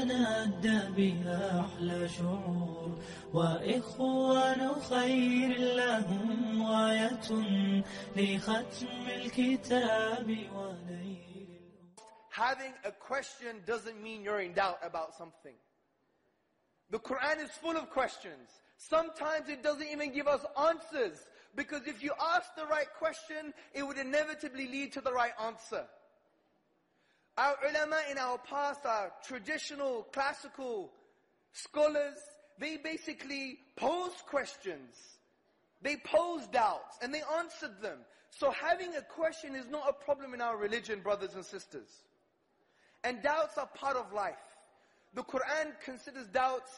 وعمر تنادى بها أحلى شعور وإخوان خير لهم غاية لختم الكتاب ونيل Having a question doesn't mean you're in doubt about something. The Quran is full of questions. Sometimes it doesn't even give us answers. Because if you ask the right question, it would inevitably lead to the right answer. Our ulama in our past, our traditional, classical scholars, they basically posed questions. They posed doubts and they answered them. So having a question is not a problem in our religion, brothers and sisters. And doubts are part of life. The Quran considers doubts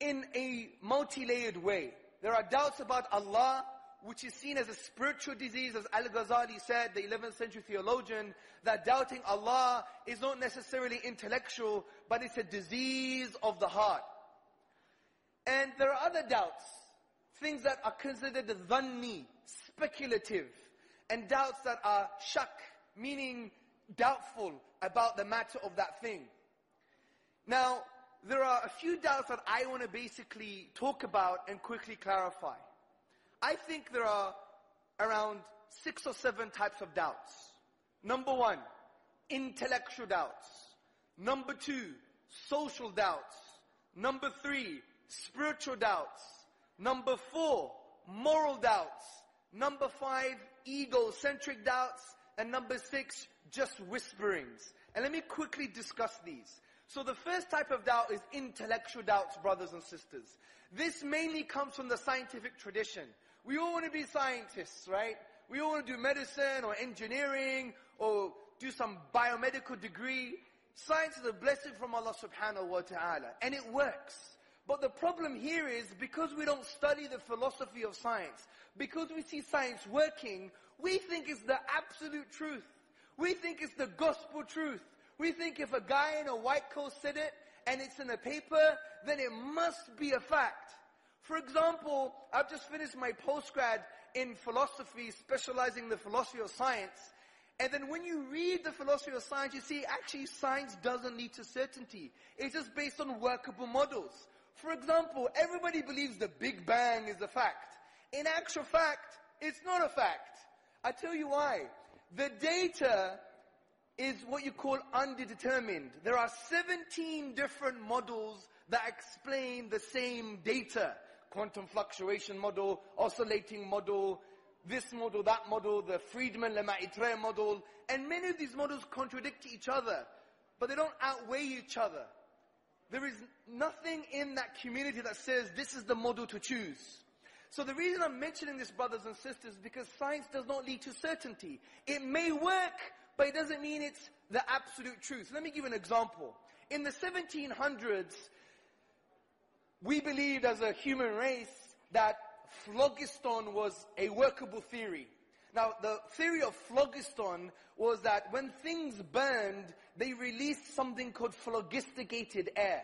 in a multi-layered way. There are doubts about Allah, which is seen as a spiritual disease, as Al-Ghazali said, the 11th century theologian, that doubting Allah is not necessarily intellectual, but it's a disease of the heart. And there are other doubts, things that are considered dhanni, speculative, and doubts that are shak, meaning doubtful about the matter of that thing. Now, there are a few doubts that I want to basically talk about and quickly clarify. I think there are around six or seven types of doubts. Number one, intellectual doubts. Number two, social doubts. Number three, spiritual doubts. Number four, moral doubts. Number five, egocentric doubts. And number six, just whisperings. And let me quickly discuss these. So the first type of doubt is intellectual doubts, brothers and sisters. This mainly comes from the scientific tradition. We all want to be scientists, right? We all want to do medicine or engineering or do some biomedical degree. Science is a blessing from Allah subhanahu wa ta'ala. And it works. But the problem here is because we don't study the philosophy of science, because we see science working, we think it's the absolute truth. We think it's the gospel truth. We think if a guy in a white coat said it and it's in a paper, then it must be a fact. For example, I've just finished my postgrad in philosophy, specializing in the philosophy of science. And then when you read the philosophy of science, you see actually science doesn't lead to certainty. It's just based on workable models. For example, everybody believes the Big Bang is a fact. In actual fact, it's not a fact. I tell you why. The data is what you call undetermined. There are 17 different models that explain the same data. Quantum fluctuation model, oscillating model, this model, that model, the Friedmann-Lemaitre model, and many of these models contradict each other, but they don't outweigh each other. There is nothing in that community that says this is the model to choose. So the reason I'm mentioning this, brothers and sisters, because science does not lead to certainty. It may work, but it doesn't mean it's the absolute truth. Let me give you an example. In the 1700s, we believed as a human race that phlogiston was a workable theory. Now, the theory of phlogiston was that when things burned, they released something called phlogisticated air.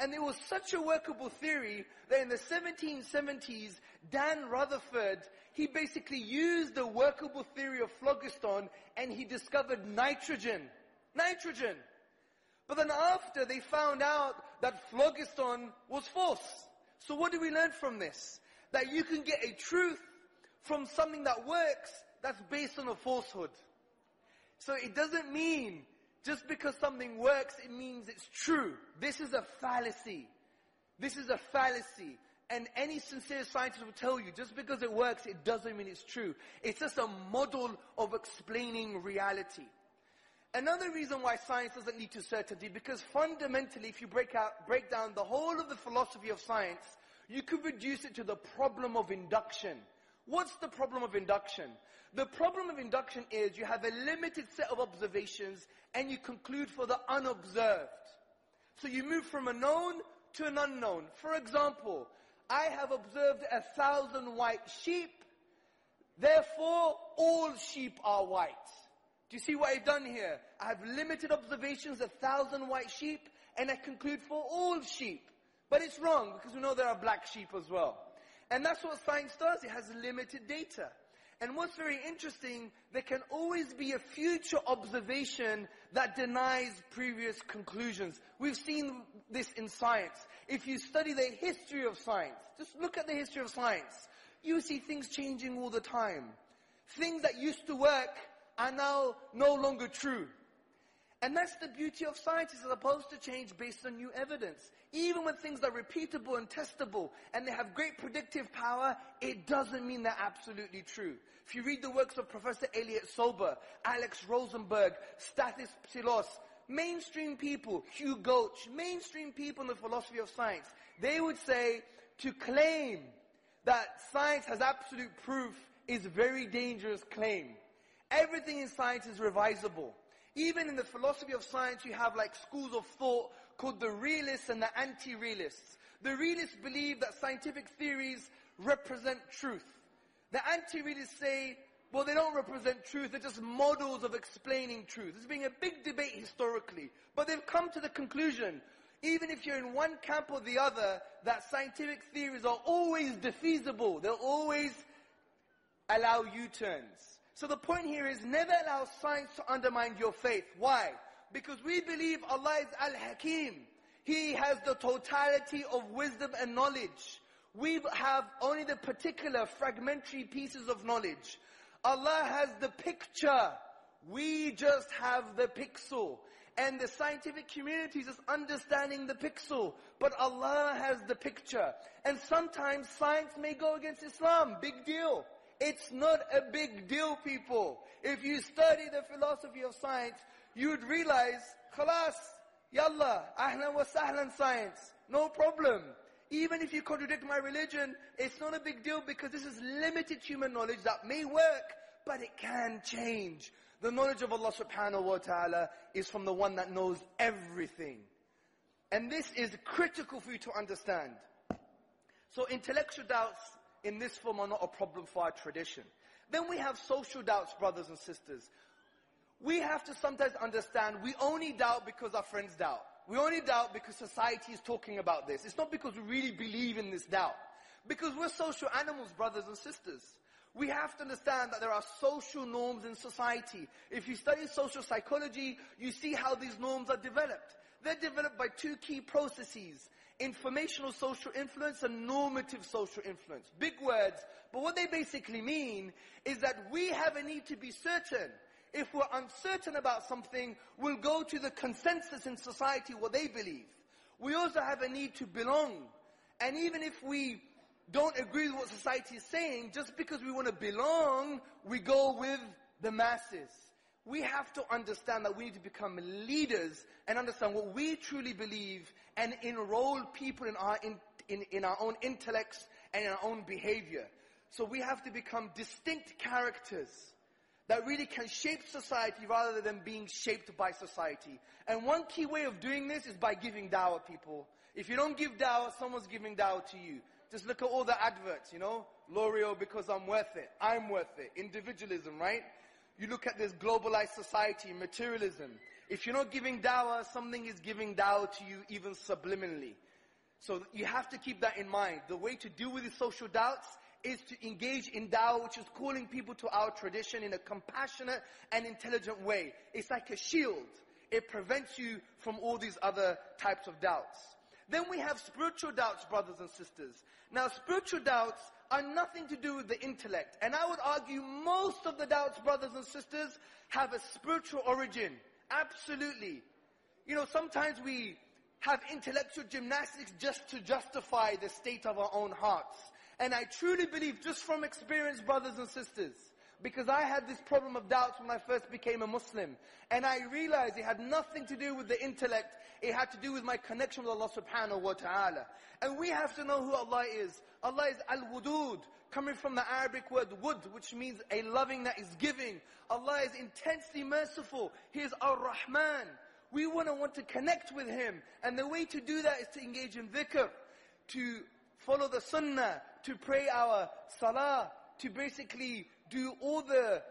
And it was such a workable theory that in the 1770s, Dan Rutherford, he basically used the workable theory of phlogiston and he discovered nitrogen. Nitrogen. But then after they found out that phlogiston was false. So what do we learn from this? That you can get a truth from something that works that's based on a falsehood. So it doesn't mean just because something works, it means it's true. This is a fallacy. This is a fallacy. And any sincere scientist will tell you, just because it works, it doesn't mean it's true. It's just a model of explaining reality. Another reason why science doesn't lead to certainty, because fundamentally, if you break out, break down the whole of the philosophy of science, you could reduce it to the problem of induction. What's the problem of induction? The problem of induction is you have a limited set of observations and you conclude for the unobserved. So you move from a known to an unknown. For example, I have observed a thousand white sheep. Therefore, all sheep are white. Do you see what I've done here? I have limited observations, a thousand white sheep, and I conclude for all sheep. But it's wrong because we know there are black sheep as well. And that's what science does. It has limited data. And what's very interesting, there can always be a future observation that denies previous conclusions. We've seen this in science. If you study the history of science, just look at the history of science, you see things changing all the time. Things that used to work are now no longer true. And that's the beauty of science. It's supposed to change based on new evidence. Even when things are repeatable and testable and they have great predictive power, it doesn't mean they're absolutely true. If you read the works of Professor Elliott Sober, Alex Rosenberg, Stathis Psillos, mainstream people, Hugh Gauch, mainstream people in the philosophy of science, they would say to claim that science has absolute proof is a very dangerous claim. Everything in science is revisable. Even in the philosophy of science, you have like schools of thought called the realists and the anti-realists. The realists believe that scientific theories represent truth. The anti-realists say, well, they don't represent truth, they're just models of explaining truth. There's been a big debate historically, but they've come to the conclusion, even if you're in one camp or the other, that scientific theories are always defeasible. They'll always allow U-turns. So the point here is never allow science to undermine your faith. Why? Because we believe Allah is Al-Hakim. He has the totality of wisdom and knowledge. We have only the particular fragmentary pieces of knowledge. Allah has the picture. We just have the pixel. And the scientific community is understanding the pixel. But Allah has the picture. And sometimes science may go against Islam. Big deal. It's not a big deal, people. If you study the philosophy of science, you'd realize, khalas, yalla, ahlan wa sahlan science. No problem. Even if you contradict my religion, it's not a big deal because this is limited human knowledge that may work, but it can change. The knowledge of Allah subhanahu wa ta'ala is from the one that knows everything. And this is critical for you to understand. So intellectual doubts in this form are not a problem for our tradition. Then we have social doubts, brothers and sisters. We have to sometimes understand we only doubt because our friends doubt. We only doubt because society is talking about this. It's not because we really believe in this doubt. Because we're social animals, brothers and sisters. We have to understand that there are social norms in society. If you study social psychology, you see how these norms are developed. They're developed by two key processes informational social influence and normative social influence. Big words, but what they basically mean is that we have a need to be certain. If we're uncertain about something, we'll go to the consensus in society, what they believe. We also have a need to belong. And even if we don't agree with what society is saying, just because we want to belong, we go with the masses we have to understand that we need to become leaders and understand what we truly believe and enroll people in our, in, in, in, our own intellects and in our own behavior. So we have to become distinct characters that really can shape society rather than being shaped by society. And one key way of doing this is by giving dawah people. If you don't give dawah, someone's giving dawah to you. Just look at all the adverts, you know? L'Oreal because I'm worth it. I'm worth it. Individualism, right? You look at this globalized society, materialism. If you're not giving dawah, something is giving dawah to you even subliminally. So you have to keep that in mind. The way to deal with these social doubts is to engage in dawah, which is calling people to our tradition in a compassionate and intelligent way. It's like a shield. It prevents you from all these other types of doubts. Then we have spiritual doubts, brothers and sisters. Now, spiritual doubts are nothing to do with the intellect. And I would argue most of the doubts, brothers and sisters, have a spiritual origin. Absolutely. You know, sometimes we have intellectual gymnastics just to justify the state of our own hearts. And I truly believe, just from experience, brothers and sisters, because I had this problem of doubts when I first became a Muslim. And I realized it had nothing to do with the intellect. It had to do with my connection with Allah subhanahu wa ta'ala. And we have to know who Allah is. Allah is Al-Wudud, coming from the Arabic word wud, which means a loving that is giving. Allah is intensely merciful. He is Ar-Rahman. We want to want to connect with Him. And the way to do that is to engage in dhikr, to follow the sunnah, to pray our salah, to basically do all the